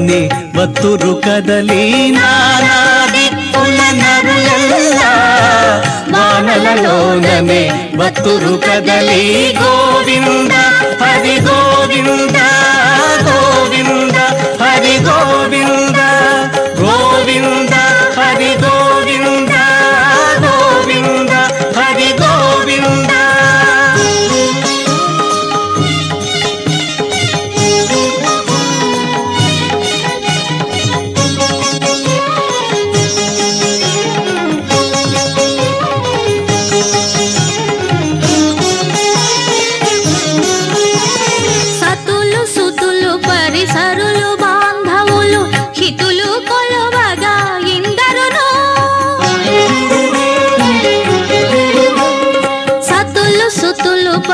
వానలలోనని వత్తురు కదలి నానా దిక్కుల నరులెల్లా వానలలోననే వత్తురు కదలి గోవింద హరి గోవింద గోవింద.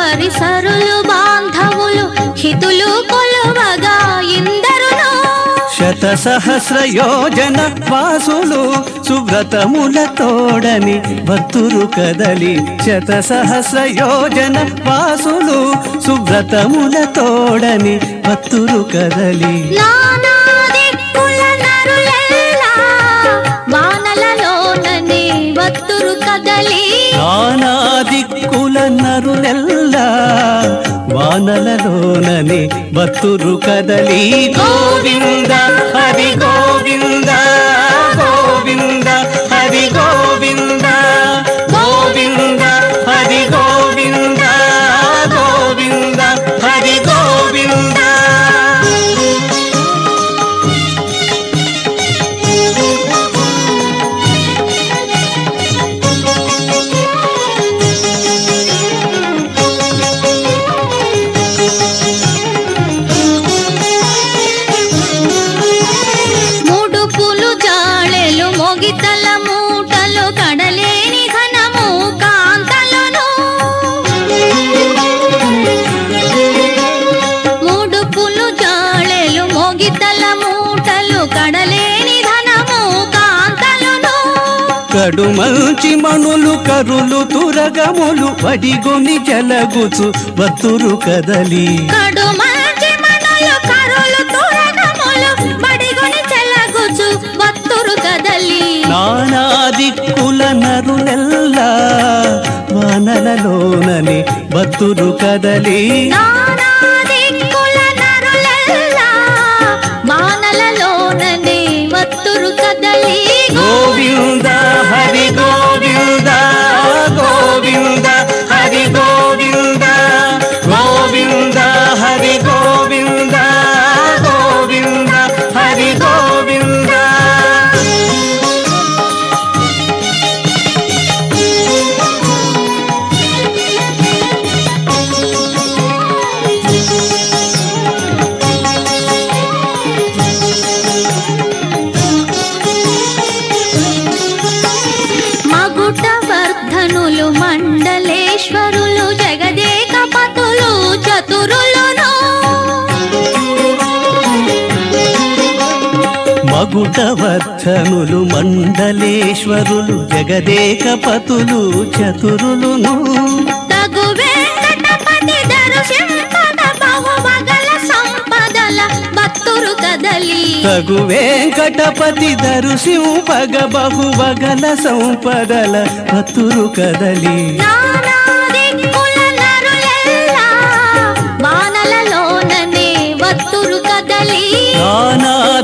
పరిసరులు బాంధవులు హితులు కొలువగా ఇందరును. శత సహస్ర యోజన వాసులు సువ్రతముల తోడని భక్తురు కదలి శత సహస్ర యోజన వాసులు సువ్రతముల తోడని భక్తురు కదలి. వానలలోననే వత్తురు కదలి. నానా దిక్కుల నరులెల్లా వానలలోనని భక్తురు కదలి గోవింద హరి గోవింద గోవింద ఘనము కాంతలను. ముడుపులు జాళెలు మొగితల మూటలు కడలేని ధనము కాంతలను. కడుమంచి మనులు కరులు తురగములు వడిగొని జలగుచు వత్తురు కదలి. కడు మంచి మనలు కరులు తురగములు బడిగొని చెలగుచు వత్తురు కదలి. నానా దిక్కుల నరులెల్లా వానలలోనని వత్తురు కదలి వర్ధనులు మండలేశ్వరులు జగదేక పతులు చతురులను. మగుటవర్ధనులు మండలేశ్వరులు జగదేక పతులు చతురులును. తగు వెంకటపతి దరుసింపగ బహువగల సంపదల పతురు కదలి. నానా దిక్కుల నరులెల్లా వానలలోననే వత్తురు కదలి.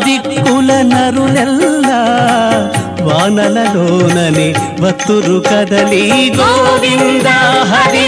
దిక్కుల నరులెల్లా వానలలోనని వత్తురు కదలి. గోవింద హరి